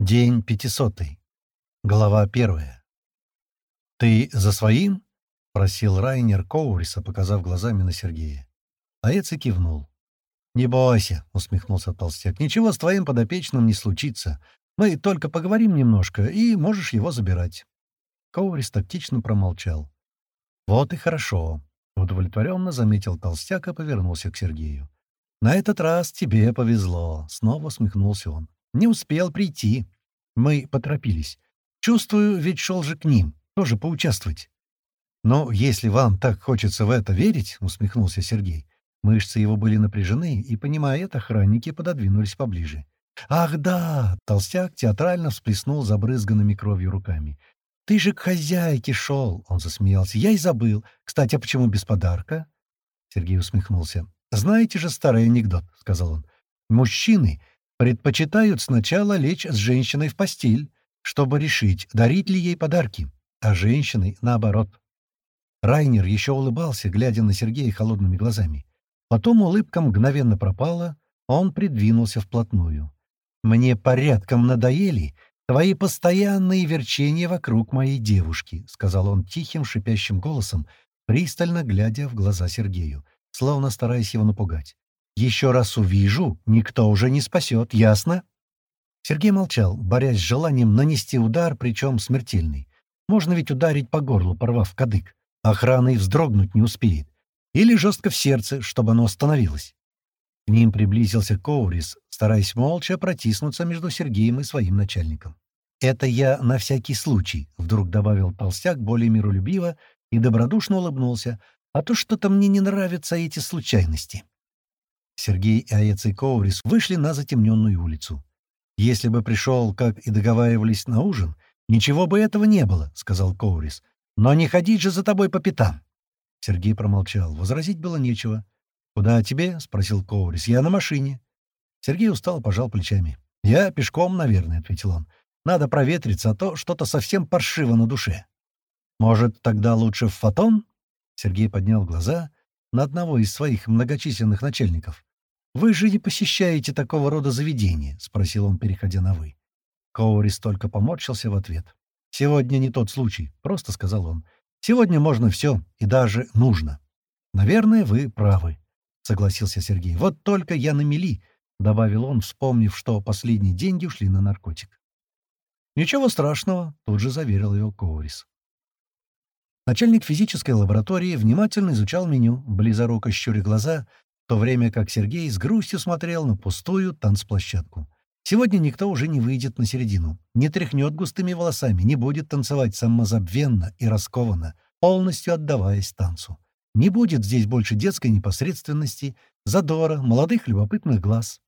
День пятисотый. Глава первая. «Ты за своим?» — просил Райнер Коуриса, показав глазами на Сергея. Аэци кивнул. «Не бойся», — усмехнулся толстяк. «Ничего с твоим подопечным не случится. Мы только поговорим немножко, и можешь его забирать». Коурис тактично промолчал. «Вот и хорошо», — удовлетворенно заметил толстяк и повернулся к Сергею. «На этот раз тебе повезло», — снова усмехнулся он. Не успел прийти. Мы поторопились. Чувствую, ведь шел же к ним, тоже поучаствовать. «Но если вам так хочется в это верить», — усмехнулся Сергей, мышцы его были напряжены, и, понимая это, охранники пододвинулись поближе. «Ах, да!» — толстяк театрально всплеснул забрызганными кровью руками. «Ты же к хозяйке шел!» — он засмеялся. «Я и забыл. Кстати, а почему без подарка?» Сергей усмехнулся. «Знаете же старый анекдот», — сказал он. «Мужчины предпочитают сначала лечь с женщиной в постель, чтобы решить, дарить ли ей подарки, а женщины — наоборот. Райнер еще улыбался, глядя на Сергея холодными глазами. Потом улыбка мгновенно пропала, он придвинулся вплотную. «Мне порядком надоели твои постоянные верчения вокруг моей девушки», — сказал он тихим, шипящим голосом, пристально глядя в глаза Сергею, словно стараясь его напугать. Еще раз увижу, никто уже не спасет, ясно?» Сергей молчал, борясь с желанием нанести удар, причем смертельный. Можно ведь ударить по горлу, порвав кадык. Охрана и вздрогнуть не успеет. Или жестко в сердце, чтобы оно остановилось. К ним приблизился Коурис, стараясь молча протиснуться между Сергеем и своим начальником. «Это я на всякий случай», — вдруг добавил толстяк более миролюбиво и добродушно улыбнулся, «а то что-то мне не нравятся эти случайности». Сергей и Аец и Коурис вышли на затемненную улицу. «Если бы пришел, как и договаривались на ужин, ничего бы этого не было», — сказал Коурис. «Но не ходить же за тобой по пятам». Сергей промолчал. Возразить было нечего. «Куда тебе?» — спросил Коурис. «Я на машине». Сергей устал, пожал плечами. «Я пешком, наверное», — ответил он. «Надо проветриться, а то что-то совсем паршиво на душе». «Может, тогда лучше в фотон?» Сергей поднял глаза на одного из своих многочисленных начальников. «Вы же не посещаете такого рода заведения?» — спросил он, переходя на «вы». Коурис только поморщился в ответ. «Сегодня не тот случай», — просто сказал он. «Сегодня можно все, и даже нужно». «Наверное, вы правы», — согласился Сергей. «Вот только я на мели», — добавил он, вспомнив, что последние деньги ушли на наркотик. «Ничего страшного», — тут же заверил его Коурис. Начальник физической лаборатории внимательно изучал меню, близоруко щуря глаза, то время как Сергей с грустью смотрел на пустую танцплощадку. Сегодня никто уже не выйдет на середину, не тряхнет густыми волосами, не будет танцевать самозабвенно и раскованно, полностью отдаваясь танцу. Не будет здесь больше детской непосредственности, задора, молодых любопытных глаз.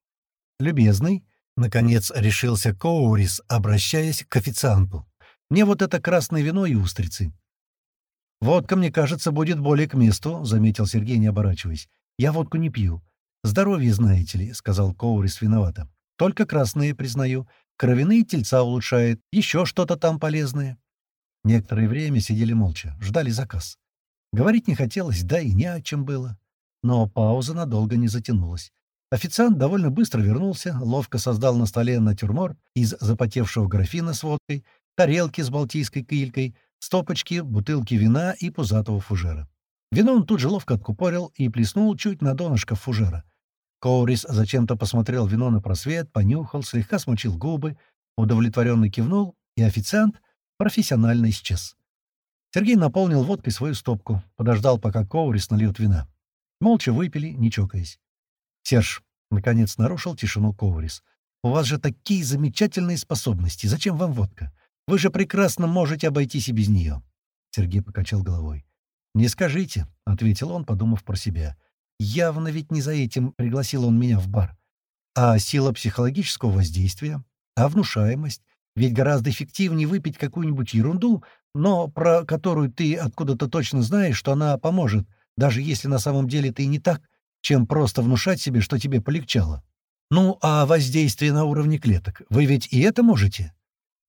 «Любезный», — наконец решился Коурис, обращаясь к официанту. «Мне вот это красное вино и устрицы». «Водка, мне кажется, будет более к месту», — заметил Сергей, не оборачиваясь. «Я водку не пью. Здоровье, знаете ли», — сказал Коурис виновато. «Только красные, признаю. Кровяные тельца улучшает. Еще что-то там полезное». Некоторое время сидели молча, ждали заказ. Говорить не хотелось, да и не о чем было. Но пауза надолго не затянулась. Официант довольно быстро вернулся, ловко создал на столе натюрморт из запотевшего графина с водкой, тарелки с балтийской килькой, стопочки, бутылки вина и пузатого фужера. Вино он тут же ловко откупорил и плеснул чуть на донышко фужера. Коурис зачем-то посмотрел вино на просвет, понюхал, слегка смочил губы, удовлетворенно кивнул, и официант профессионально исчез. Сергей наполнил водкой свою стопку, подождал, пока Коурис нальет вина. Молча выпили, не чокаясь. «Серж», — наконец нарушил тишину Коурис, — «у вас же такие замечательные способности. Зачем вам водка? Вы же прекрасно можете обойтись и без нее». Сергей покачал головой. «Не скажите», — ответил он, подумав про себя. «Явно ведь не за этим пригласил он меня в бар. А сила психологического воздействия? А внушаемость? Ведь гораздо эффективнее выпить какую-нибудь ерунду, но про которую ты откуда-то точно знаешь, что она поможет, даже если на самом деле ты не так, чем просто внушать себе, что тебе полегчало. Ну, а воздействие на уровне клеток? Вы ведь и это можете?»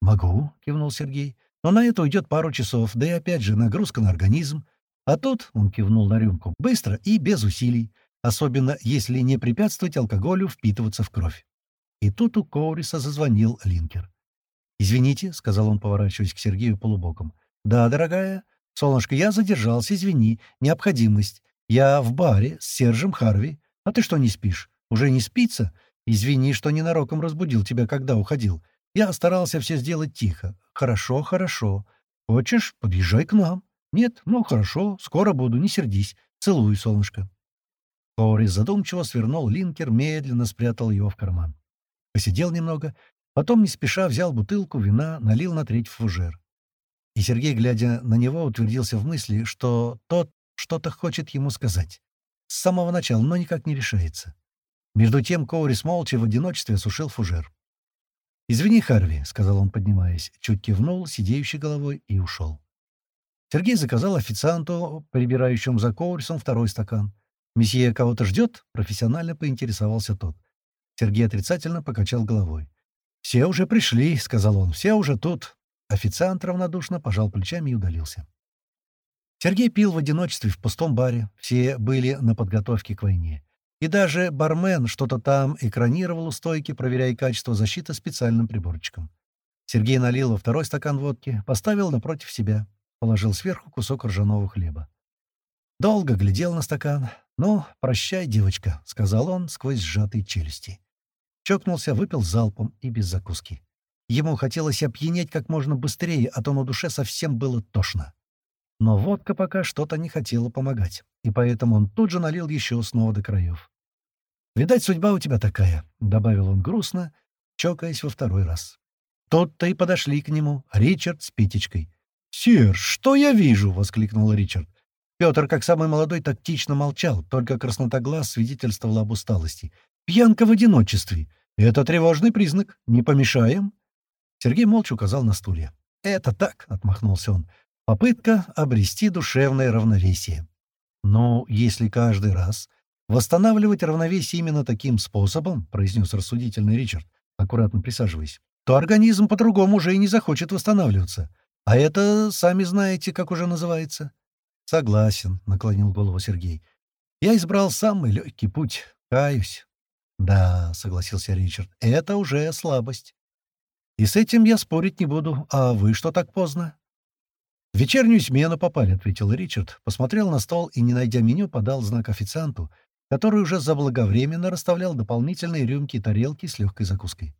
«Могу», — кивнул Сергей. «Но на это уйдет пару часов, да и опять же нагрузка на организм. А тут, — он кивнул на рюмку, — быстро и без усилий, особенно если не препятствовать алкоголю впитываться в кровь. И тут у Коуриса зазвонил линкер. «Извините», — сказал он, поворачиваясь к Сергею полубоком. «Да, дорогая. Солнышко, я задержался, извини. Необходимость. Я в баре с Сержем Харви. А ты что не спишь? Уже не спится? Извини, что ненароком разбудил тебя, когда уходил. Я старался все сделать тихо. Хорошо, хорошо. Хочешь, подъезжай к нам. Нет? Ну, хорошо. Скоро буду, не сердись. Целую, солнышко». Коурис задумчиво свернул линкер, медленно спрятал его в карман. Посидел немного, потом не спеша взял бутылку вина, налил на треть фужер. И Сергей, глядя на него, утвердился в мысли, что тот что-то хочет ему сказать. С самого начала, но никак не решается. Между тем Коурис молча в одиночестве осушил фужер. «Извини, Харви», — сказал он, поднимаясь, чуть кивнул, сидеющей головой, и ушел. Сергей заказал официанту, прибирающему за Коурисом, второй стакан. «Месье кого-то ждет?» — профессионально поинтересовался тот. Сергей отрицательно покачал головой. «Все уже пришли», — сказал он, — «все уже тут». Официант равнодушно пожал плечами и удалился. Сергей пил в одиночестве в пустом баре, все были на подготовке к войне. И даже бармен что-то там экранировал у стойки, проверяя качество защиты специальным приборчиком. Сергей налил во второй стакан водки, поставил напротив себя, положил сверху кусок ржаного хлеба. Долго глядел на стакан. «Ну, прощай, девочка», — сказал он сквозь сжатые челюсти. Чокнулся, выпил залпом и без закуски. Ему хотелось опьянеть как можно быстрее, а то на душе совсем было тошно. Но водка пока что-то не хотела помогать, и поэтому он тут же налил еще снова до краев. «Видать, судьба у тебя такая», — добавил он грустно, чокаясь во второй раз. Тут-то и подошли к нему Ричард с Питечкой. «Сир, что я вижу?» — воскликнул Ричард. Петр, как самый молодой, тактично молчал, только краснота глаз свидетельствовала об усталости. «Пьянка в одиночестве. Это тревожный признак. Не помешаем?» Сергей молча указал на стулья. «Это так», — отмахнулся он. «Попытка обрести душевное равновесие. Но если каждый раз восстанавливать равновесие именно таким способом, — произнес рассудительный Ричард, аккуратно присаживаясь, — то организм по-другому уже и не захочет восстанавливаться. А это, сами знаете, как уже называется. «Согласен», — наклонил голову Сергей. «Я избрал самый легкий путь. Каюсь». «Да», — согласился Ричард, — «это уже слабость». «И с этим я спорить не буду. А вы что так поздно?» «В вечернюю смену попали», — ответил Ричард, посмотрел на стол и, не найдя меню, подал знак официанту, который уже заблаговременно расставлял дополнительные рюмки и тарелки с легкой закуской.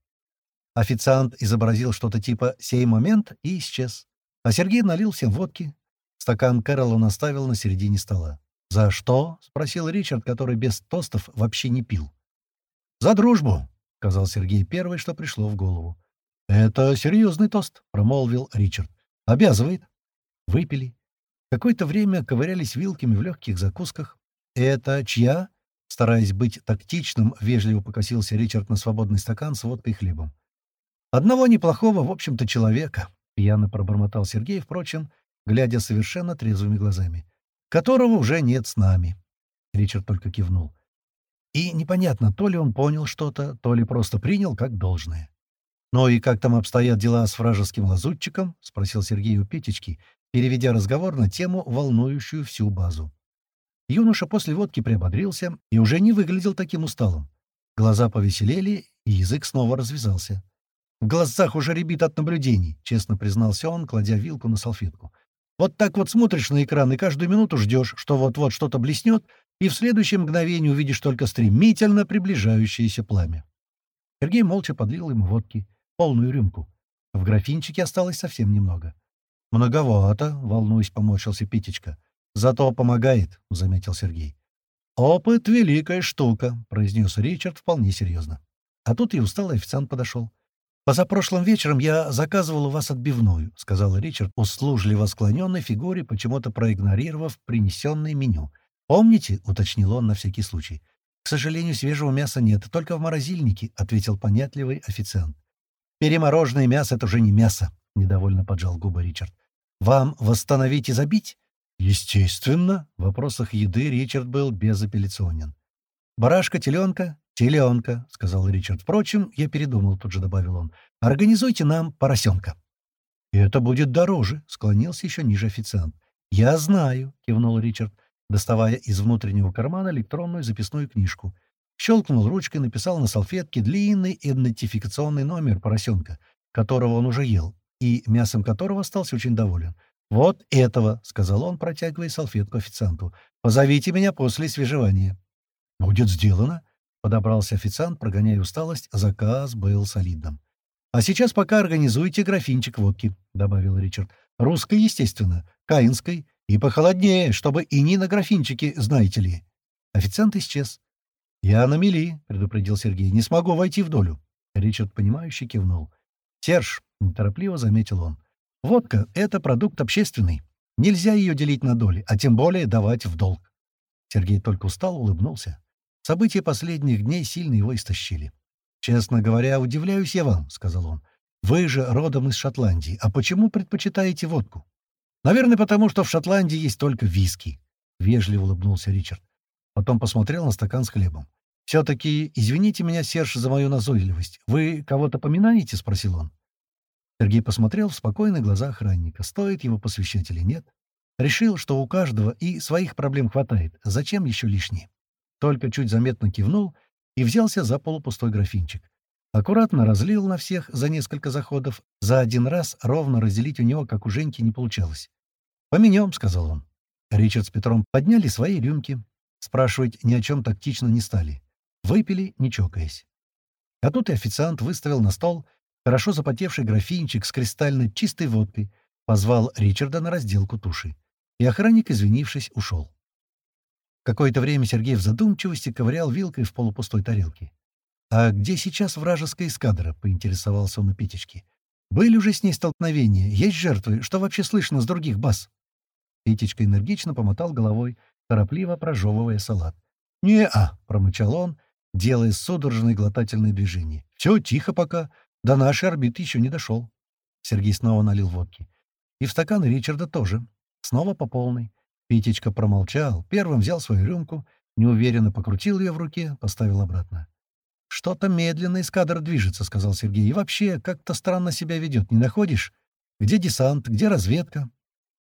Официант изобразил что-то типа «сей момент» и исчез. А Сергей налил всем водки, Стакан Кэрол он оставил на середине стола. «За что?» — спросил Ричард, который без тостов вообще не пил. «За дружбу», — сказал Сергей первый, что пришло в голову. «Это серьезный тост», — промолвил Ричард. «Обязывает». Выпили. Какое-то время ковырялись вилками в легких закусках. «Это чья?» Стараясь быть тактичным, вежливо покосился Ричард на свободный стакан с водкой и хлебом. «Одного неплохого, в общем-то, человека», — пьяно пробормотал Сергей, впрочем, глядя совершенно трезвыми глазами. «Которого уже нет с нами». Ричард только кивнул. И непонятно, то ли он понял что-то, то ли просто принял как должное. «Ну и как там обстоят дела с вражеским лазутчиком?» — спросил Сергей у Петечки, переведя разговор на тему, волнующую всю базу. Юноша после водки приободрился и уже не выглядел таким усталым. Глаза повеселели, и язык снова развязался. «В глазах уже ребит от наблюдений», — честно признался он, кладя вилку на салфетку. Вот так вот смотришь на экран и каждую минуту ждешь, что вот-вот что-то блеснет, и в следующее мгновение увидишь только стремительно приближающееся пламя. Сергей молча подлил ему водки, полную рюмку. В графинчике осталось совсем немного. «Многовато», — волнуясь, поморщился Питечка. «Зато помогает», — заметил Сергей. «Опыт — великая штука», — произнес Ричард вполне серьезно. А тут и усталый официант подошел. «Позапрошлым вечером я заказывал у вас отбивную», — сказал Ричард, услужливо склоненной фигуре, почему-то проигнорировав принесенное меню. «Помните?» — уточнил он на всякий случай. «К сожалению, свежего мяса нет, только в морозильнике», — ответил понятливый официант. «Перемороженное мясо — это уже не мясо», — недовольно поджал губы Ричард. «Вам восстановить и забить?» «Естественно». В вопросах еды Ричард был безапелляционен. «Барашка, теленка?» «Теленка», — сказал Ричард. «Впрочем, я передумал», — тут же добавил он. «Организуйте нам поросенка». «Это будет дороже», — склонился еще ниже официант. «Я знаю», — кивнул Ричард, доставая из внутреннего кармана электронную записную книжку. Щелкнул ручкой, написал на салфетке длинный идентификационный номер поросенка. которого он уже ел, и мясом которого остался очень доволен. «Вот этого», — сказал он, протягивая салфетку официанту. «Позовите меня после свежевания». «Будет сделано», — подобрался официант, прогоняя усталость. Заказ был солидным. «А сейчас пока организуйте графинчик водки», — добавил Ричард. «Русской, естественно, каинской и похолоднее, чтобы и не на графинчике, знаете ли». Официант исчез. «Я на мели», — предупредил Сергей. «Не смогу войти в долю». Ричард, понимающе кивнул. «Серж», — неторопливо заметил он, — «водка — это продукт общественный. Нельзя ее делить на доли, а тем более давать в долг». Сергей только устал, улыбнулся. События последних дней сильно его истощили. «Честно говоря, удивляюсь я вам», — сказал он. «Вы же родом из Шотландии. А почему предпочитаете водку?» «Наверное, потому что в Шотландии есть только виски», — вежливо улыбнулся Ричард. Потом посмотрел на стакан с хлебом. «Все-таки извините меня, Серж, за мою назойливость. Вы кого-то поминаете?» — спросил он. Сергей посмотрел в спокойные глаза охранника. Стоит его посвящать или нет. Решил, что у каждого и своих проблем хватает. Зачем еще лишние? Только чуть заметно кивнул и взялся за полупустой графинчик. Аккуратно разлил на всех за несколько заходов. За один раз ровно разделить у него, как у Женьки, не получалось. «Поменем», — сказал он. Ричард с Петром подняли свои рюмки. Спрашивать ни о чем тактично не стали. Выпили, не чокаясь. А тут и официант выставил на стол хорошо запотевший графинчик с кристально чистой водкой, позвал Ричарда на разделку туши. И охранник, извинившись, ушел. Какое-то время Сергей в задумчивости ковырял вилкой в полупустой тарелке. «А где сейчас вражеская эскадра?» — поинтересовался он у Петечки. «Были уже с ней столкновения? Есть жертвы? Что вообще слышно с других баз?» Петечка энергично помотал головой, торопливо прожевывая салат. «Не-а», — промычал он, делая судорожные глотательные движения. «Все тихо пока. До нашей орбиты еще не дошел». Сергей снова налил водки. И в стаканы Ричарда тоже. Снова по полной. Петечка промолчал, первым взял свою рюмку, неуверенно покрутил ее в руке, поставил обратно. «Что-то медленно эскадра движется», — сказал Сергей. «И вообще, как-то странно себя ведет, не находишь? Где десант, где разведка?»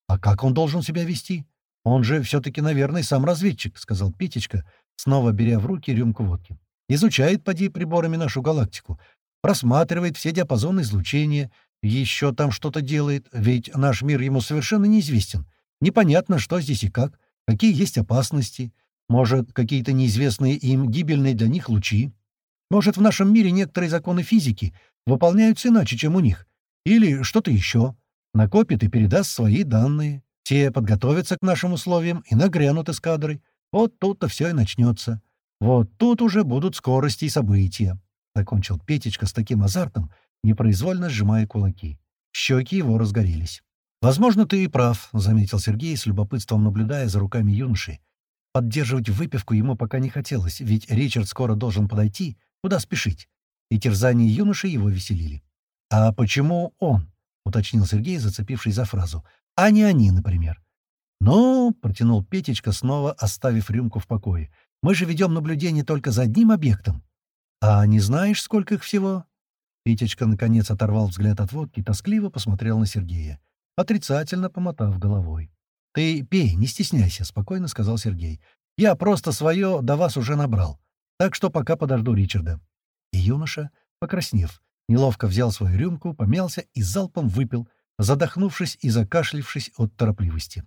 «А как он должен себя вести?» «Он же все-таки, наверное, сам разведчик», — сказал Петечка, снова беря в руки рюмку водки. «Изучает, поди, приборами нашу галактику, просматривает все диапазоны излучения, еще там что-то делает, ведь наш мир ему совершенно неизвестен. Непонятно, что здесь и как, какие есть опасности, может, какие-то неизвестные им гибельные для них лучи. Может, в нашем мире некоторые законы физики выполняются иначе, чем у них, или что-то еще. Накопит и передаст свои данные. Те подготовятся к нашим условиям и нагрянут эскадрой. Вот тут-то все и начнется. Вот тут уже будут скорости и события. Закончил Петечка с таким азартом, непроизвольно сжимая кулаки. Щеки его разгорелись. «Возможно, ты и прав», — заметил Сергей, с любопытством наблюдая за руками юноши. Поддерживать выпивку ему пока не хотелось, ведь Ричард скоро должен подойти, куда спешить. И терзания юноши его веселили. «А почему он?» — уточнил Сергей, зацепивший за фразу а не они, например. «Ну», — протянул Петечка, снова оставив рюмку в покое, — «мы же ведем наблюдение только за одним объектом». «А не знаешь, сколько их всего?» Петечка, наконец, оторвал взгляд от водки и тоскливо посмотрел на Сергея, отрицательно помотав головой. «Ты пей, не стесняйся», — спокойно сказал Сергей. «Я просто свое до вас уже набрал, так что пока подожду Ричарда». И юноша, покраснев, неловко взял свою рюмку, помялся и залпом выпил, задохнувшись и закашлившись от торопливости.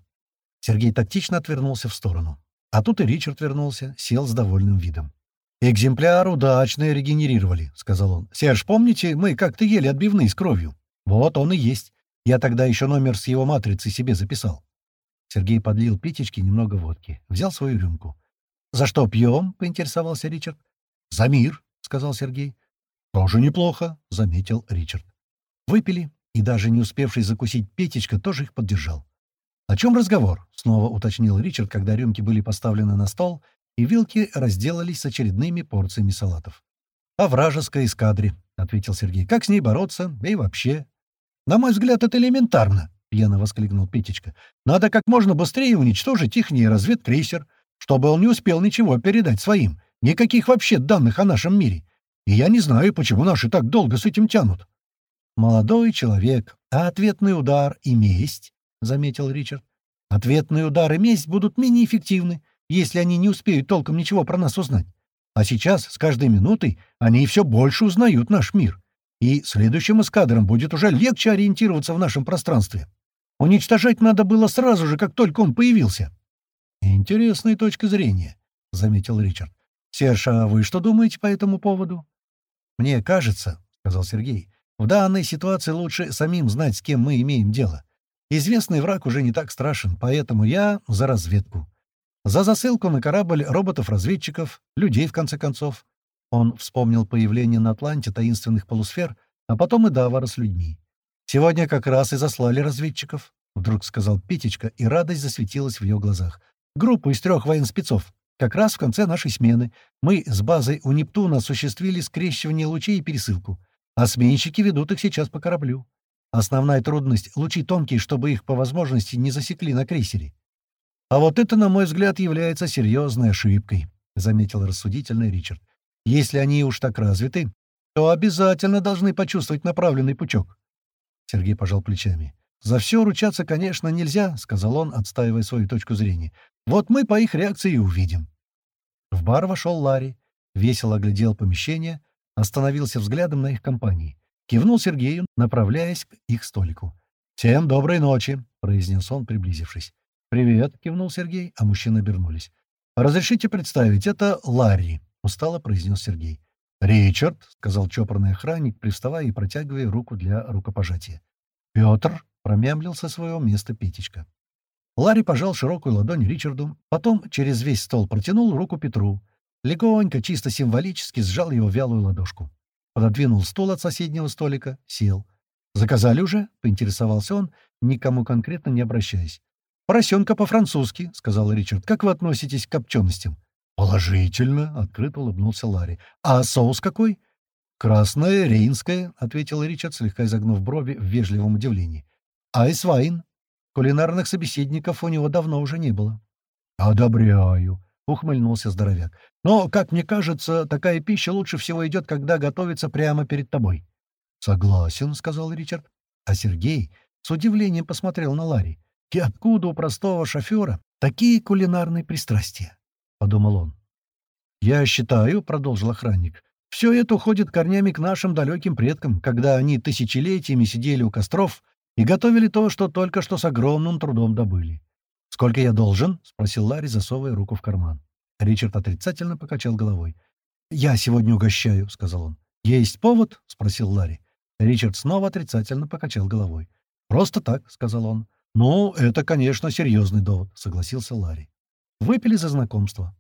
Сергей тактично отвернулся в сторону. А тут и Ричард вернулся, сел с довольным видом. «Экземпляр удачно регенерировали», — сказал он. «Серж, помните, мы как-то ели отбивные с кровью? Вот он и есть. Я тогда еще номер с его матрицы себе записал». Сергей подлил Петечке немного водки, взял свою рюмку. «За что пьем?» — поинтересовался Ричард. «За мир», — сказал Сергей. «Тоже неплохо», — заметил Ричард. Выпили, и даже не успевший закусить Петечка тоже их поддержал. «О чем разговор?» — снова уточнил Ричард, когда рюмки были поставлены на стол, и вилки разделались с очередными порциями салатов. «О вражеской эскадре», — ответил Сергей. «Как с ней бороться? И вообще...» «На мой взгляд, это элементарно», — пьяно воскликнул Петечка. «Надо как можно быстрее уничтожить ихний разведкрейсер, чтобы он не успел ничего передать своим. Никаких вообще данных о нашем мире. И я не знаю, почему наши так долго с этим тянут». «Молодой человек, а ответный удар и месть», — заметил Ричард. «Ответный удар и месть будут менее эффективны, если они не успеют толком ничего про нас узнать. А сейчас, с каждой минутой, они все больше узнают наш мир. И следующим эскадрам будет уже легче ориентироваться в нашем пространстве. Уничтожать надо было сразу же, как только он появился». «Интересная точка зрения», — заметил Ричард. «Серж, а вы что думаете по этому поводу?» «Мне кажется», — сказал Сергей, — «в данной ситуации лучше самим знать, с кем мы имеем дело. Известный враг уже не так страшен, поэтому я за разведку. За засылку на корабль роботов-разведчиков, людей, в конце концов. Он вспомнил появление на Атланте таинственных полусфер, а потом и Давара с людьми. «Сегодня как раз и заслали разведчиков», — вдруг сказал Петечка, и радость засветилась в ее глазах. «Группу из трех военспецов. Как раз в конце нашей смены. Мы с базой у Нептуна осуществили скрещивание лучей и пересылку, а сменщики ведут их сейчас по кораблю. Основная трудность — лучи тонкие, чтобы их по возможности не засекли на крейсере. «А вот это, на мой взгляд, является серьезной ошибкой», — заметил рассудительный Ричард. «Если они уж так развиты, то обязательно должны почувствовать направленный пучок». Сергей пожал плечами. «За все ручаться, конечно, нельзя», — сказал он, отстаивая свою точку зрения. «Вот мы по их реакции и увидим». В бар вошел Ларри, весело оглядел помещение, остановился взглядом на их компании. Кивнул Сергею, направляясь к их столику. «Всем доброй ночи», — произнес он, приблизившись. «Привет», — кивнул Сергей, а мужчины обернулись. «Разрешите представить, это Ларри», — устало произнес Сергей. «Ричард», — сказал чопорный охранник, приставая и протягивая руку для рукопожатия. «Петр», — промямлил со своего места Петечка. Ларри пожал широкую ладонь Ричарду, потом через весь стол протянул руку Петру. Легонько, чисто символически сжал его вялую ладошку. Пододвинул стул от соседнего столика, сел. «Заказали уже?» — поинтересовался он, никому конкретно не обращаясь. «Поросенка по-французски», — сказал Ричард. «Как вы относитесь к копченостям?» «Положительно», — открыто улыбнулся Ларри. «А соус какой?» «Красное, рейнское», — ответил Ричард, слегка изогнув брови в вежливом удивлении. «Айсвайн». Кулинарных собеседников у него давно уже не было. «Одобряю», — ухмыльнулся здоровяк. «Но, как мне кажется, такая пища лучше всего идет, когда готовится прямо перед тобой». «Согласен», — сказал Ричард. А Сергей с удивлением посмотрел на Ларри. И откуда у простого шофера такие кулинарные пристрастия? — подумал он. «Я считаю, — продолжил охранник, — все это уходит корнями к нашим далеким предкам, когда они тысячелетиями сидели у костров и готовили то, что только что с огромным трудом добыли. «Сколько я должен?» — спросил Ларри, засовывая руку в карман. Ричард отрицательно покачал головой. «Я сегодня угощаю», — сказал он. «Есть повод?» — спросил Ларри. Ричард снова отрицательно покачал головой. «Просто так», — сказал он. «Ну, это, конечно, серьезный довод», — согласился Ларри. Выпили за знакомство.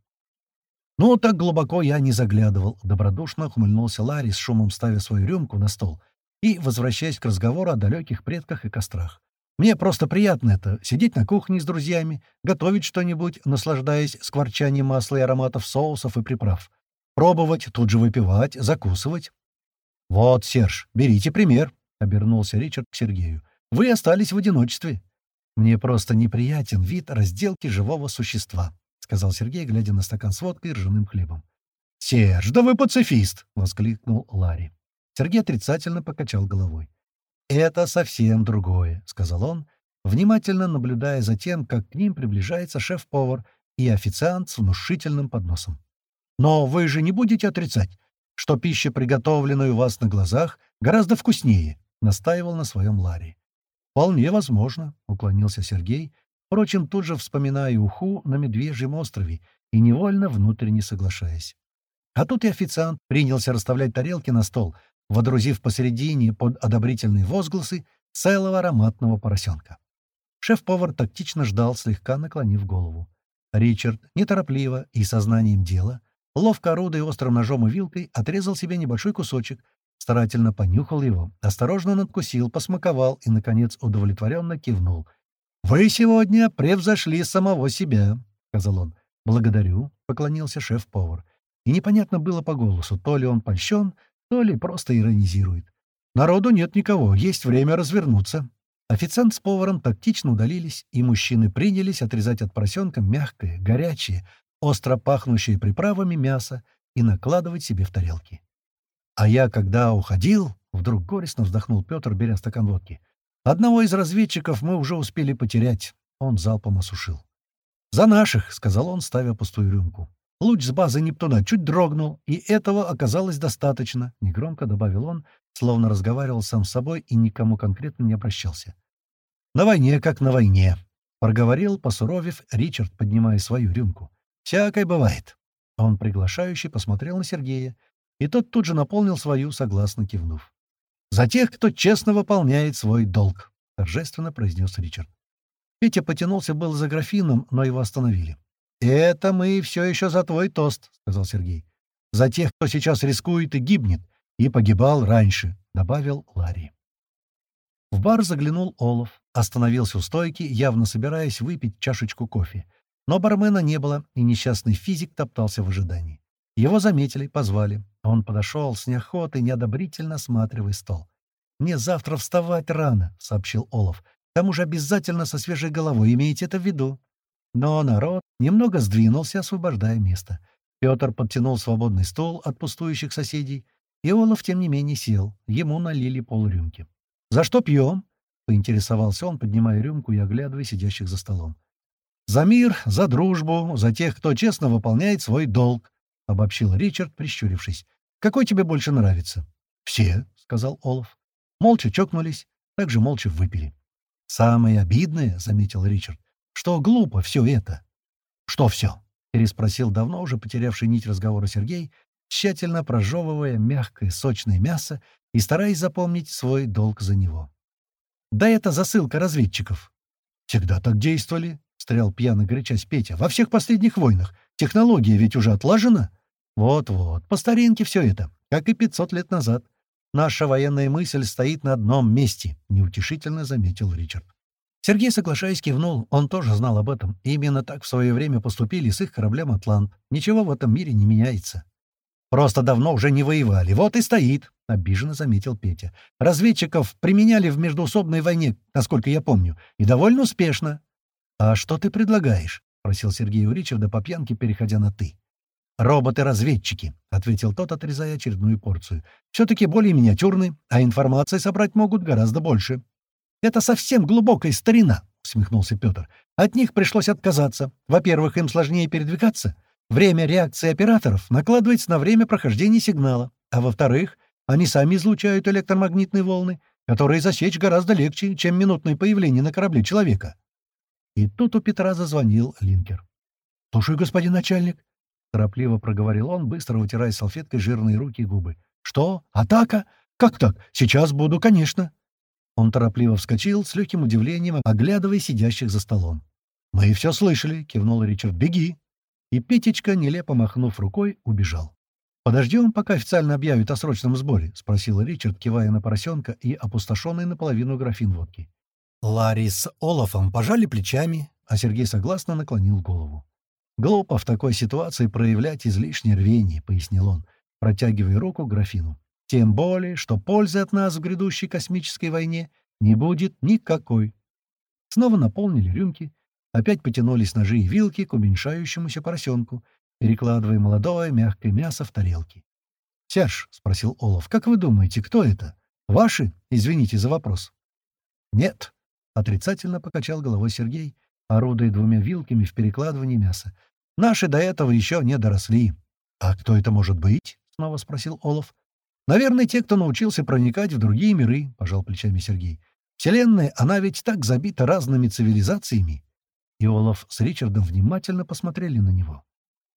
«Ну, так глубоко я не заглядывал», — добродушно ухмыльнулся Ларри, с шумом ставя свою рюмку на стол и возвращаясь к разговору о далеких предках и кострах. «Мне просто приятно это — сидеть на кухне с друзьями, готовить что-нибудь, наслаждаясь скворчанием масла и ароматов соусов и приправ. Пробовать, тут же выпивать, закусывать». «Вот, Серж, берите пример», — обернулся Ричард к Сергею. «Вы остались в одиночестве. «Мне просто неприятен вид разделки живого существа», — сказал Сергей, глядя на стакан с водкой и ржаным хлебом. «Серж, да вы пацифист!» — воскликнул Ларри. Сергей отрицательно покачал головой. «Это совсем другое», — сказал он, внимательно наблюдая за тем, как к ним приближается шеф-повар и официант с внушительным подносом. «Но вы же не будете отрицать, что пища, приготовленная у вас на глазах, гораздо вкуснее», — настаивал на своем Ларри. «Вполне возможно», — уклонился Сергей, впрочем, тут же вспоминая уху на Медвежьем острове и невольно внутренне соглашаясь. А тут и официант принялся расставлять тарелки на стол, водрузив посередине под одобрительные возгласы целого ароматного поросенка. Шеф-повар тактично ждал, слегка наклонив голову. Ричард, неторопливо и сознанием дела, ловко орудуя острым ножом и вилкой, отрезал себе небольшой кусочек, старательно понюхал его, осторожно надкусил, посмаковал и, наконец, удовлетворенно кивнул. «Вы сегодня превзошли самого себя», — сказал он. «Благодарю», — поклонился шеф-повар. И непонятно было по голосу, то ли он польщен, то ли просто иронизирует. «Народу нет никого, есть время развернуться». Официант с поваром тактично удалились, и мужчины принялись отрезать от поросенка мягкое, горячее, остро пахнущее приправами мясо и накладывать себе в тарелки. А я, когда уходил, вдруг горестно вздохнул Петр, беря стакан водки. Одного из разведчиков мы уже успели потерять. Он залпом осушил. «За наших!» — сказал он, ставя пустую рюмку. Луч с базы Нептуна чуть дрогнул, и этого оказалось достаточно», — негромко добавил он, словно разговаривал сам с собой и никому конкретно не обращался. «На войне, как на войне», — проговорил, посуровев, Ричард, поднимая свою рюмку. «Всякое бывает». Он приглашающий посмотрел на Сергея, и тот тут же наполнил свою, согласно кивнув. «За тех, кто честно выполняет свой долг», — торжественно произнес Ричард. Петя потянулся был за графином, но его остановили. «Это мы все еще за твой тост», — сказал Сергей. «За тех, кто сейчас рискует и гибнет, и погибал раньше», — добавил Ларри. В бар заглянул Олов, остановился у стойки, явно собираясь выпить чашечку кофе. Но бармена не было, и несчастный физик топтался в ожидании. Его заметили, позвали. Он подошел с неохотой, неодобрительно осматривая стол. «Мне завтра вставать рано», — сообщил Олов. «К тому же обязательно со свежей головой, имейте это в виду». Но народ немного сдвинулся, освобождая место. Петр подтянул свободный стол от пустующих соседей, и Олаф, тем не менее, сел. Ему налили полрюмки. «За что пьем?» — поинтересовался он, поднимая рюмку и оглядывая сидящих за столом. «За мир, за дружбу, за тех, кто честно выполняет свой долг», — обобщил Ричард, прищурившись. «Какой тебе больше нравится?» «Все», — сказал Олаф. Молча чокнулись, также молча выпили. «Самое обидное», — заметил Ричард, что глупо все это. «Что все?» — переспросил давно уже потерявший нить разговора Сергей, тщательно прожевывая мягкое сочное мясо и стараясь запомнить свой долг за него. «Да это засылка разведчиков». «Всегда так действовали», — стрял пьяно горячась Петя. «Во всех последних войнах. Технология ведь уже отлажена». «Вот-вот, по старинке все это, как и 500 лет назад. Наша военная мысль стоит на одном месте», — неутешительно заметил Ричард. Сергей, соглашаясь, кивнул. Он тоже знал об этом. Именно так в свое время поступили с их кораблем «Атлант». Ничего в этом мире не меняется. «Просто давно уже не воевали. Вот и стоит», — обиженно заметил Петя. «Разведчиков применяли в междуусобной войне, насколько я помню, и довольно успешно». «А что ты предлагаешь?» — просил Сергей у Ричарда по пьянке, переходя на «ты». «Роботы-разведчики», — ответил тот, отрезая очередную порцию. «Все-таки более миниатюрны, а информации собрать могут гораздо больше». «Это совсем глубокая старина», — усмехнулся Петр. «От них пришлось отказаться. Во-первых, им сложнее передвигаться. Время реакции операторов накладывается на время прохождения сигнала. А во-вторых, они сами излучают электромагнитные волны, которые засечь гораздо легче, чем минутное появление на корабле человека». И тут у Петра зазвонил Линкер. «Слушай, господин начальник», — торопливо проговорил он, быстро вытирая салфеткой жирные руки и губы. «Что? Атака? Как так? Сейчас буду, конечно». Он торопливо вскочил, с легким удивлением, оглядывая сидящих за столом. «Мы все слышали», — кивнул Ричард. «Беги!» И Петечка, нелепо махнув рукой, убежал. «Подождем, пока официально объявят о срочном сборе?» — спросил Ричард, кивая на поросенка и опустошенный наполовину графин водки. Ларри с Олафом пожали плечами, а Сергей согласно наклонил голову. «Глупо в такой ситуации проявлять излишнее рвение», — пояснил он, протягивая руку графину. Тем более, что пользы от нас в грядущей космической войне не будет никакой. Снова наполнили рюмки, опять потянулись ножи и вилки к уменьшающемуся поросенку, перекладывая молодое мягкое мясо в тарелки. «Серж», — спросил Олаф, — «как вы думаете, кто это? Ваши? Извините за вопрос». «Нет», — отрицательно покачал головой Сергей, орудуя двумя вилками в перекладывании мяса. «Наши до этого еще не доросли». «А кто это может быть?» — снова спросил Олаф. «Наверное, те, кто научился проникать в другие миры», — пожал плечами Сергей. «Вселенная, она ведь так забита разными цивилизациями». И Олаф с Ричардом внимательно посмотрели на него.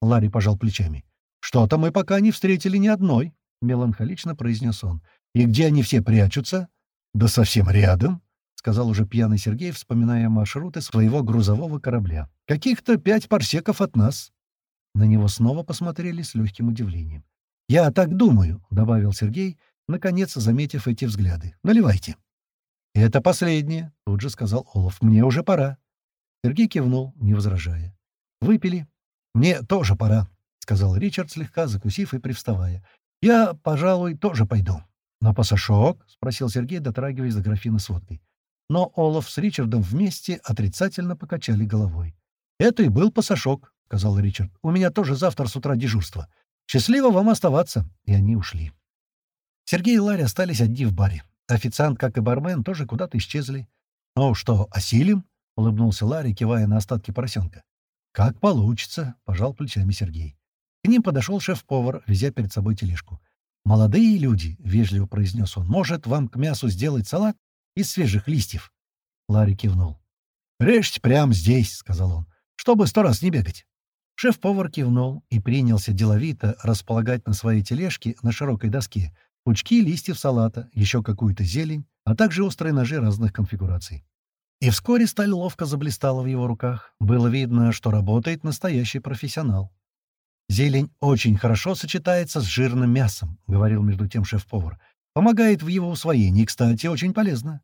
Ларри пожал плечами. «Что-то мы пока не встретили ни одной», — меланхолично произнес он. «И где они все прячутся?» «Да совсем рядом», — сказал уже пьяный Сергей, вспоминая маршруты своего грузового корабля. «Каких-то пять парсеков от нас». На него снова посмотрели с легким удивлением. «Я так думаю», — добавил Сергей, наконец заметив эти взгляды. «Наливайте». «Это последнее», — тут же сказал Олаф. «Мне уже пора». Сергей кивнул, не возражая. «Выпили». «Мне тоже пора», — сказал Ричард, слегка закусив и привставая. «Я, пожалуй, тоже пойду». «На пасашок?» — спросил Сергей, дотрагиваясь до графина с водкой. Но Олаф с Ричардом вместе отрицательно покачали головой. «Это и был пасашок», — сказал Ричард. «У меня тоже завтра с утра дежурство. Счастливо вам оставаться!» И они ушли. Сергей и Ларри остались одни в баре. Официант, как и бармен, тоже куда-то исчезли. «Ну что, осилим?» — улыбнулся Ларри, кивая на остатки поросенка. «Как получится», — пожал плечами Сергей. К ним подошел шеф-повар, везя перед собой тележку. «Молодые люди», — вежливо произнес он, — «может вам к мясу сделать салат из свежих листьев?» Ларри кивнул. «Режьте прямо здесь», — сказал он, — «чтобы сто раз не бегать». Шеф-повар кивнул и принялся деловито располагать на своей тележке на широкой доске пучки листьев салата, еще какую-то зелень, а также острые ножи разных конфигураций. И вскоре сталь ловко заблистала в его руках. Было видно, что работает настоящий профессионал. «Зелень очень хорошо сочетается с жирным мясом», — говорил между тем шеф-повар. «Помогает в его усвоении, кстати, очень полезно».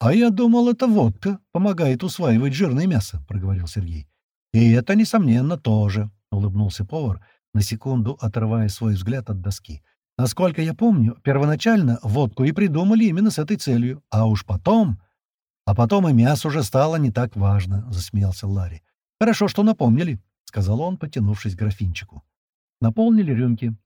«А я думал, это водка помогает усваивать жирное мясо», — проговорил Сергей. «И это, несомненно, тоже», — улыбнулся повар, на секунду отрывая свой взгляд от доски. «Насколько я помню, первоначально водку и придумали именно с этой целью, а уж потом...» «А потом и мясо уже стало не так важно», — засмеялся Ларри. «Хорошо, что напомнили», — сказал он, потянувшись к графинчику. Наполнили рюмки.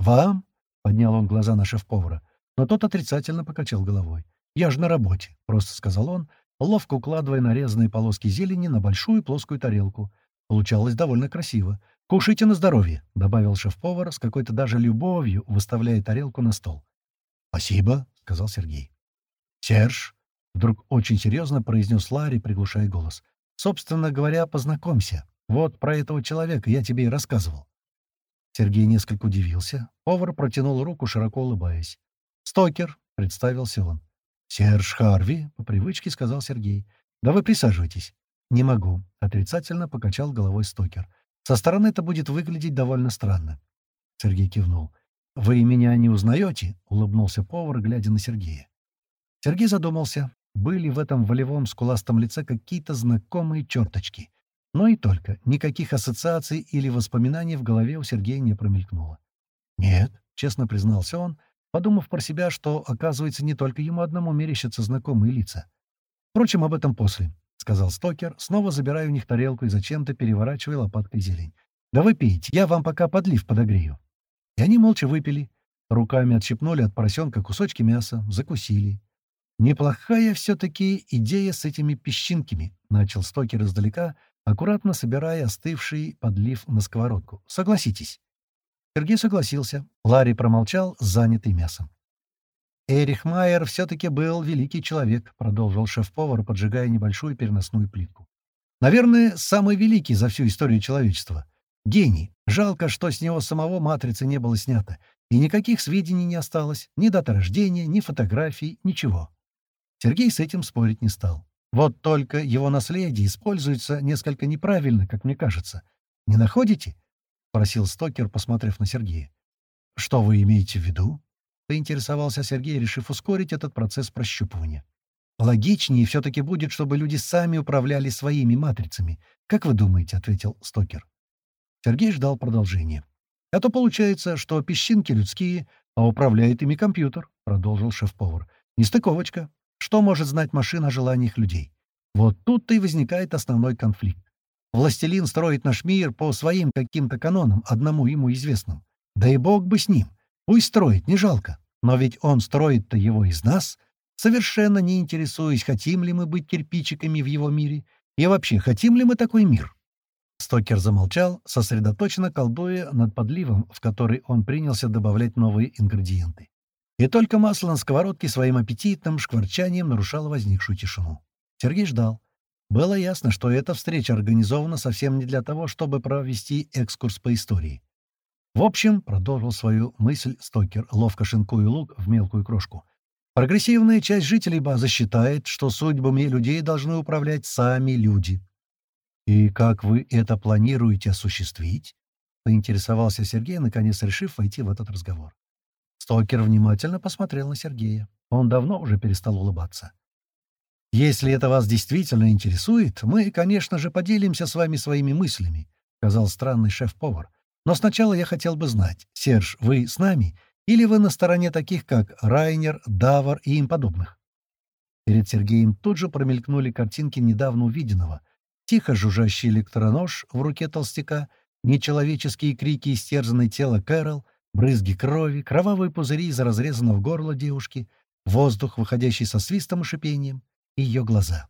«Вам?» — поднял он глаза на шеф-повара, но тот отрицательно покачал головой. «Я же на работе», — просто сказал он, ловко укладывая нарезанные полоски зелени на большую плоскую тарелку. Получалось довольно красиво. «Кушайте на здоровье», — добавил шеф-повар с какой-то даже любовью, выставляя тарелку на стол. «Спасибо», — сказал Сергей. «Серж», — вдруг очень серьезно произнес Ларри, приглушая голос. «Собственно говоря, познакомься. Вот про этого человека я тебе и рассказывал». Сергей несколько удивился. Повар протянул руку, широко улыбаясь. «Стокер», — представился он. «Серж Харви», — по привычке сказал Сергей. «Да вы присаживайтесь». «Не могу», — отрицательно покачал головой Стокер. «Со стороны это будет выглядеть довольно странно». Сергей кивнул. «Вы меня не узнаете?» — улыбнулся повар, глядя на Сергея. Сергей задумался. Были в этом волевом скуластом лице какие-то знакомые черточки. Но и только. Никаких ассоциаций или воспоминаний в голове у Сергея не промелькнуло. «Нет», — честно признался он, — подумав про себя, что, оказывается, не только ему одному мерещатся знакомые лица. «Впрочем, об этом после», — сказал Стокер, снова забирая у них тарелку и зачем-то переворачивая лопаткой зелень. «Да вы пейте, я вам пока подлив подогрею». И они молча выпили, руками отщипнули от поросенка кусочки мяса, закусили. «Неплохая все-таки идея с этими песчинками», — начал Стокер издалека, аккуратно собирая остывший подлив на сковородку. «Согласитесь». Сергей согласился. Ларри промолчал, занятый мясом. «Эрих Майер все-таки был великий человек», — продолжил шеф-повар, поджигая небольшую переносную плитку. «Наверное, самый великий за всю историю человечества. Гений. Жалко, что с него самого матрицы не было снято, и никаких сведений не осталось, ни даты рождения, ни фотографий, ничего». Сергей с этим спорить не стал. Вот только его наследие используется несколько неправильно, как мне кажется. Не находите? — просил Стокер, посмотрев на Сергея. «Что вы имеете в виду?» — поинтересовался Сергей, решив ускорить этот процесс прощупывания. «Логичнее все-таки будет, чтобы люди сами управляли своими матрицами. Как вы думаете?» — ответил Стокер. Сергей ждал продолжения. «А то получается, что песчинки людские, а управляет ими компьютер», — продолжил шеф-повар. «Нестыковочка. Что может знать машина о желаниях людей? Вот тут-то и возникает основной конфликт. Властелин строит наш мир по своим каким-то канонам, одному ему известным. Да и бог бы с ним. Пусть строит, не жалко. Но ведь он строит-то его из нас, совершенно не интересуясь, хотим ли мы быть кирпичиками в его мире, и вообще, хотим ли мы такой мир. Стокер замолчал, сосредоточенно колдуя над подливом, в который он принялся добавлять новые ингредиенты. И только масло на сковородке своим аппетитным шкварчанием нарушало возникшую тишину. Сергей ждал. Было ясно, что эта встреча организована совсем не для того, чтобы провести экскурс по истории. В общем, продолжил свою мысль Стокер, ловко шинкуя лук в мелкую крошку. Прогрессивная часть жителей базы считает, что судьбами людей должны управлять сами люди. «И как вы это планируете осуществить?» — поинтересовался Сергей, наконец решив войти в этот разговор. Стокер внимательно посмотрел на Сергея. Он давно уже перестал улыбаться. «Если это вас действительно интересует, мы, конечно же, поделимся с вами своими мыслями», — сказал странный шеф-повар. «Но сначала я хотел бы знать, Серж, вы с нами или вы на стороне таких, как Райнер, Давар и им подобных?» Перед Сергеем тут же промелькнули картинки недавно увиденного. Тихо жужжащий электронож в руке толстяка, нечеловеческие крики истерзанное тело Кэрол, брызги крови, кровавые пузыри из разрезанного горла девушки, воздух, выходящий со свистом и шипением ее глаза.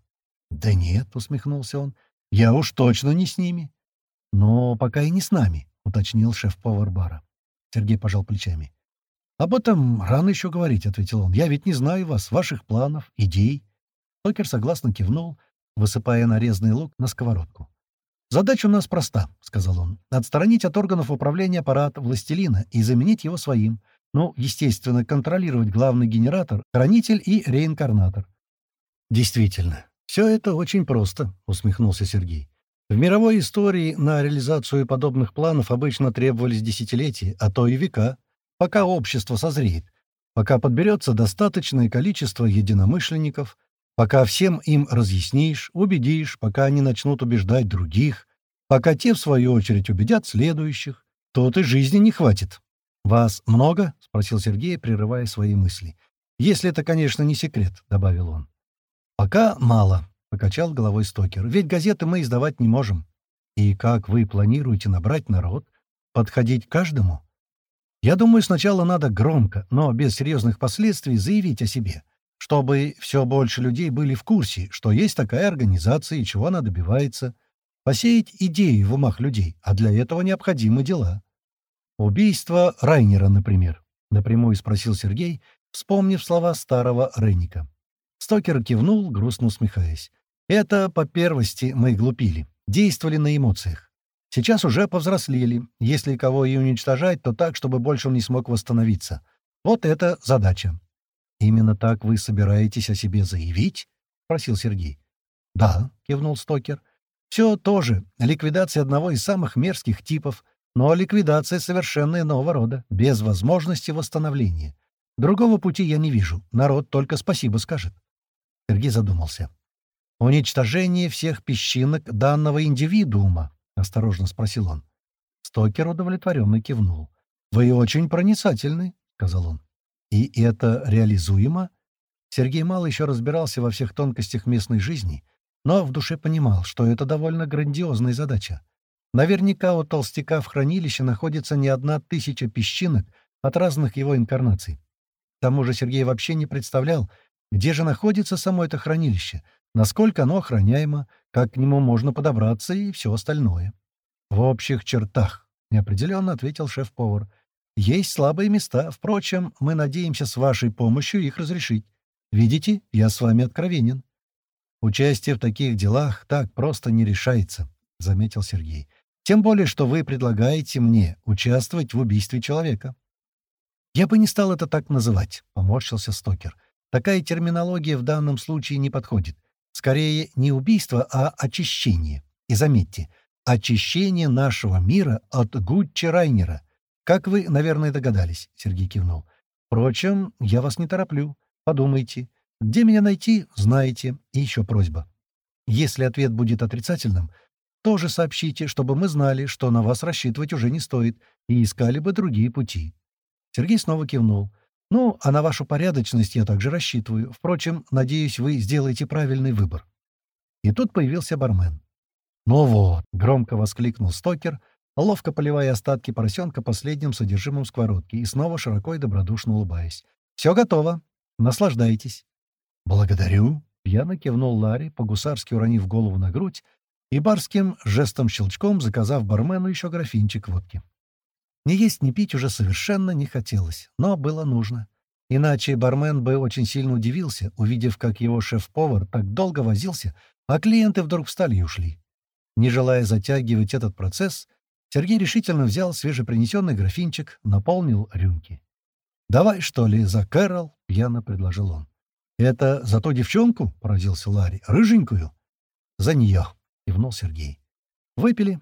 «Да нет», — усмехнулся он, — «я уж точно не с ними». «Но пока и не с нами», — уточнил шеф-повар бара. Сергей пожал плечами. «Об этом рано еще говорить», — ответил он. «Я ведь не знаю вас, ваших планов, идей». Токер согласно кивнул, высыпая нарезанный лук на сковородку. «Задача у нас проста», — сказал он. «Отстранить от органов управления аппарат властелина и заменить его своим. Ну, естественно, контролировать главный генератор, хранитель и реинкарнатор». «Действительно, все это очень просто», — усмехнулся Сергей. В мировой истории на реализацию подобных планов обычно требовались десятилетия, а то и века, пока общество созреет, пока подберется достаточное количество единомышленников, пока всем им разъяснишь, убедишь, пока они начнут убеждать других, пока те, в свою очередь, убедят следующих, то и жизни не хватит. «Вас много?» — спросил Сергей, прерывая свои мысли. «Если это, конечно, не секрет», — добавил он. «Пока мало», — покачал головой Стокер. «Ведь газеты мы издавать не можем. И как вы планируете набрать народ? Подходить к каждому?» «Я думаю, сначала надо громко, но без серьезных последствий заявить о себе, чтобы все больше людей были в курсе, что есть такая организация и чего она добивается. Посеять идеи в умах людей, а для этого необходимы дела». «Убийство Райнера, например», — напрямую спросил Сергей, вспомнив слова старого Рейника. Стокер кивнул, грустно усмехаясь. Это по первости мы глупили, действовали на эмоциях. Сейчас уже повзрослели. Если кого и уничтожать, то так, чтобы больше он не смог восстановиться. Вот это задача. «Именно так вы собираетесь о себе заявить?» — спросил Сергей. «Да», — кивнул Стокер. «Все тоже. Ликвидация одного из самых мерзких типов, но ликвидация совершенно иного рода, без возможности восстановления. Другого пути я не вижу. Народ только спасибо скажет». Сергей задумался. «Уничтожение всех песчинок данного индивидуума?» — осторожно спросил он. Стокер удовлетворенно кивнул. «Вы очень проницательны», — сказал он. «И это реализуемо?» Сергей мало еще разбирался во всех тонкостях местной жизни, но в душе понимал, что это довольно грандиозная задача. Наверняка у толстяка в хранилище находится не одна тысяча песчинок от разных его инкарнаций. К тому же Сергей вообще не представлял, где же находится само это хранилище, насколько оно охраняемо, как к нему можно подобраться и все остальное. «В общих чертах», — неопределенно ответил шеф-повар. «Есть слабые места, впрочем, мы надеемся с вашей помощью их разрешить. Видите, я с вами откровенен». «Участие в таких делах так просто не решается», — заметил Сергей. «Тем более, что вы предлагаете мне участвовать в убийстве человека». «Я бы не стал это так называть», — поморщился Стокер. «Такая терминология в данном случае не подходит. Скорее, не убийство, а очищение. И заметьте, очищение нашего мира от Гуччи Райнера. Как вы, наверное, догадались, — Сергей кивнул. Впрочем, я вас не тороплю. Подумайте. Где меня найти, знаете. И еще просьба. Если ответ будет отрицательным, тоже сообщите, чтобы мы знали, что на вас рассчитывать уже не стоит, и искали бы другие пути. Сергей снова кивнул. Ну, а на вашу порядочность я также рассчитываю. Впрочем, надеюсь, вы сделаете правильный выбор. И тут появился бармен. «Ну вот», — громко воскликнул Стокер, ловко поливая остатки поросенка последним содержимым сковородки и снова широко и добродушно улыбаясь. «Все готово. Наслаждайтесь». «Благодарю», — пьяно кивнул Ларри, по-гусарски уронив голову на грудь и барским жестом-щелчком заказав бармену еще графинчик водки. Ни есть, ни пить уже совершенно не хотелось, но было нужно. Иначе бармен бы очень сильно удивился, увидев, как его шеф-повар так долго возился, а клиенты вдруг встали и ушли. Не желая затягивать этот процесс, Сергей решительно взял свежепринесенный графинчик, наполнил рюмки. «Давай, что ли, за Кэрол?» — пьяно предложил он. «Это за ту девчонку?» — поразился Ларри. «Рыженькую?» «За нее», — кивнул Сергей. Выпили,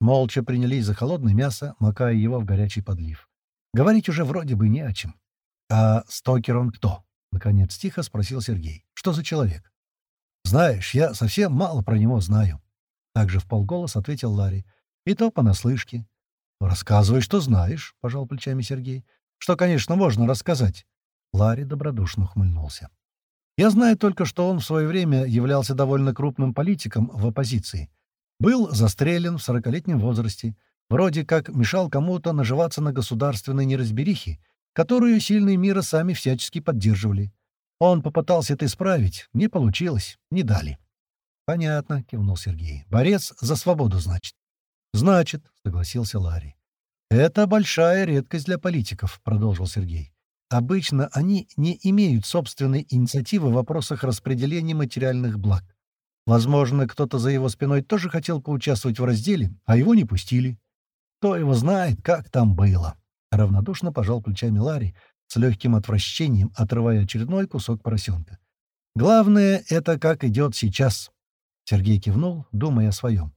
Молча принялись за холодное мясо, макая его в горячий подлив. Говорить уже вроде бы не о чем. «А Стокер он кто?» — наконец тихо спросил Сергей. «Что за человек?» «Знаешь, я совсем мало про него знаю». Также в полголос ответил Ларри. «И то понаслышке». «Рассказывай, что знаешь», — пожал плечами Сергей. «Что, конечно, можно рассказать». Ларри добродушно ухмыльнулся. «Я знаю только, что он в свое время являлся довольно крупным политиком в оппозиции. Был застрелен в сорокалетнем возрасте. Вроде как мешал кому-то наживаться на государственной неразберихе, которую сильные мира сами всячески поддерживали. Он попытался это исправить. Не получилось. Не дали. «Понятно», — кивнул Сергей. «Борец за свободу, значит». «Значит», — согласился Ларри. «Это большая редкость для политиков», — продолжил Сергей. «Обычно они не имеют собственной инициативы в вопросах распределения материальных благ. Возможно, кто-то за его спиной тоже хотел поучаствовать в разделе, а его не пустили. Кто его знает, как там было?» Равнодушно пожал плечами Ларри, с легким отвращением отрывая очередной кусок поросенка. «Главное — это как идет сейчас». Сергей кивнул, думая о своем.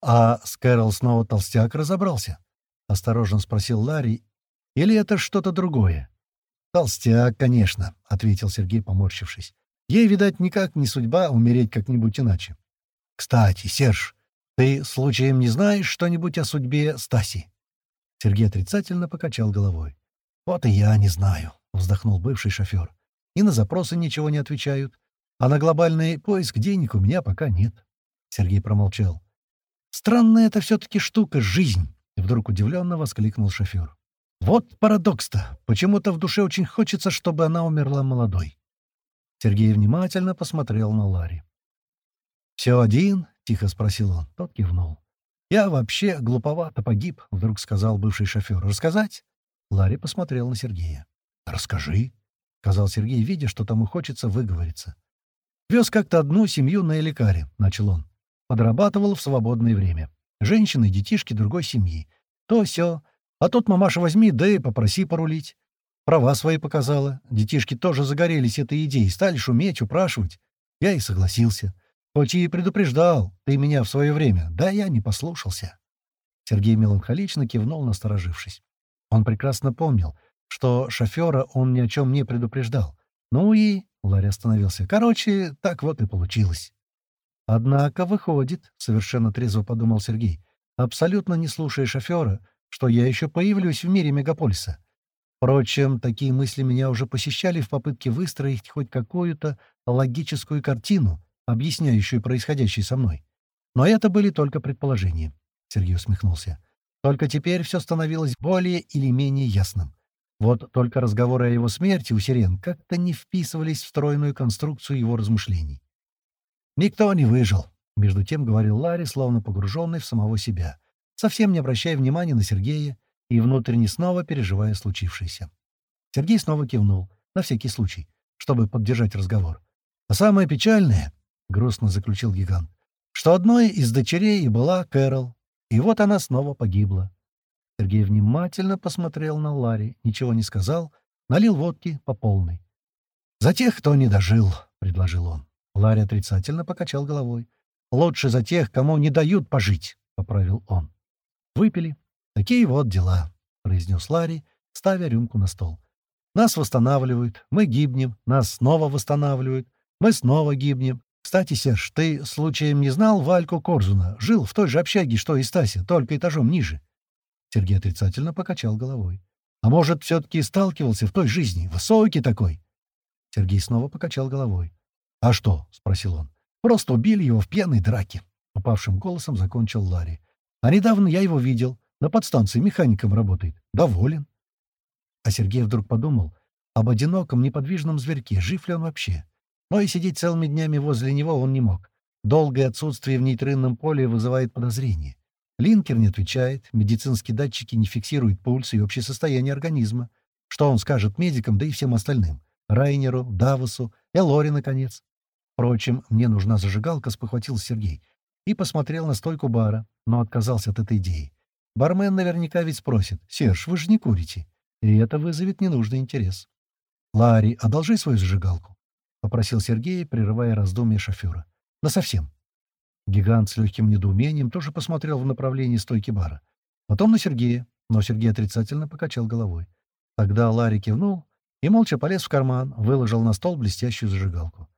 «А с Кэрол снова толстяк разобрался?» — осторожно спросил Ларри. «Или это что-то другое?» «Толстяк, конечно», — ответил Сергей, поморщившись. «Ей, видать, никак не судьба умереть как-нибудь иначе». «Кстати, Серж, ты случаем не знаешь что-нибудь о судьбе Стаси?» Сергей отрицательно покачал головой. «Вот и я не знаю», — вздохнул бывший шофер. «И на запросы ничего не отвечают. А на глобальный поиск денег у меня пока нет». Сергей промолчал. «Странная это все-таки штука — жизнь!» — вдруг удивленно воскликнул шофер. «Вот парадокс-то! Почему-то в душе очень хочется, чтобы она умерла молодой». Сергей внимательно посмотрел на Ларри. «Все один?» — тихо спросил он. Тот кивнул. «Я вообще глуповато погиб», — вдруг сказал бывший шофер. «Рассказать?» Ларри посмотрел на Сергея. «Расскажи», — сказал Сергей, видя, что тому хочется выговориться. «Вез как-то одну семью на Эликаре», — начал он. Подрабатывал в свободное время. Женщины, детишки другой семьи. То все. А тут мамаша возьми, да и попроси порулить. Права свои показала. Детишки тоже загорелись этой идеей, стали шуметь, упрашивать. Я и согласился. Хоть и предупреждал ты меня в свое время, да я не послушался. Сергей меланхолично кивнул, насторожившись. Он прекрасно помнил, что шофера он ни о чем не предупреждал. Ну и... Ларри остановился. Короче, так вот и получилось. Однако выходит, совершенно трезво подумал Сергей, абсолютно не слушая шофера, что я еще появлюсь в мире мегаполиса. Впрочем, такие мысли меня уже посещали в попытке выстроить хоть какую-то логическую картину, объясняющую происходящее со мной. Но это были только предположения. Сергей усмехнулся. Только теперь все становилось более или менее ясным. Вот только разговоры о его смерти у Сирен как-то не вписывались в стройную конструкцию его размышлений. «Никто не выжил», — между тем говорил Ларри, словно погруженный в самого себя, совсем не обращая внимания на Сергея и внутренне снова переживая случившееся. Сергей снова кивнул, на всякий случай, чтобы поддержать разговор. «А самое печальное, — грустно заключил гигант, — что одной из дочерей и была Кэрол, и вот она снова погибла. Сергей внимательно посмотрел на Ларри, ничего не сказал, налил водки по полной. «За тех, кто не дожил», — предложил он. Ларри отрицательно покачал головой. «Лучше за тех, кому не дают пожить», — поправил он. «Выпили. Такие вот дела», — произнес Ларри, ставя рюмку на стол. «Нас восстанавливают, мы гибнем, нас снова восстанавливают, мы снова гибнем. Кстати, Серж, ты случаем не знал Вальку Корзуна? Жил в той же общаге, что и Стася, только этажом ниже». Сергей отрицательно покачал головой. «А может, все-таки сталкивался в той жизни? Высокий такой?» Сергей снова покачал головой. «А что?» — спросил он. «Просто убили его в пьяной драке», — упавшим голосом закончил Ларри. «А недавно я его видел. На подстанции механиком работает. Доволен». А Сергей вдруг подумал об одиноком неподвижном зверьке, жив ли он вообще. Но и сидеть целыми днями возле него он не мог. Долгое отсутствие в нейтринном поле вызывает подозрение. Линкер не отвечает, медицинские датчики не фиксируют пульс и общее состояние организма. Что он скажет медикам, да и всем остальным? Райнеру, Давосу, Элори, наконец. Впрочем, мне нужна зажигалка, спохватился Сергей. И посмотрел на стойку бара, но отказался от этой идеи. Бармен наверняка ведь спросит, «Серж, вы же не курите». И это вызовет ненужный интерес. «Ларри, одолжи свою зажигалку», — попросил Сергей, прерывая раздумья шофера. «Насовсем». Гигант с легким недоумением тоже посмотрел в направлении стойки бара. Потом на Сергея, но Сергей отрицательно покачал головой. Тогда Ларри кивнул и молча полез в карман, выложил на стол блестящую зажигалку.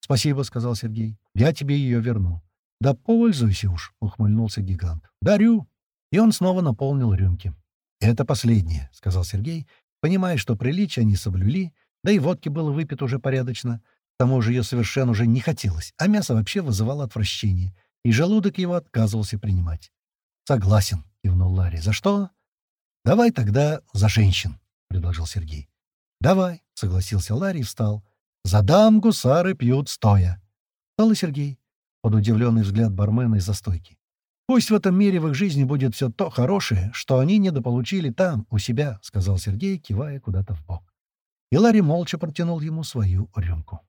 «Спасибо», — сказал Сергей. «Я тебе ее верну». «Да пользуйся уж», — ухмыльнулся гигант. «Дарю». И он снова наполнил рюмки. «Это последнее», — сказал Сергей, понимая, что приличия не соблюли, да и водки было выпито уже порядочно. К тому же ее совершенно уже не хотелось, а мясо вообще вызывало отвращение, и желудок его отказывался принимать. «Согласен», — кивнул Ларри. «За что?» «Давай тогда за женщин», — предложил Сергей. «Давай», — согласился Ларри и встал. «Задам гусары пьют стоя». Стал и Сергей, под удивленный взгляд бармена из-за стойки. Пусть в этом мире в их жизни будет все то хорошее, что они недополучили там, у себя», — сказал Сергей, кивая куда-то в бок. И Ларри молча протянул ему свою рюмку.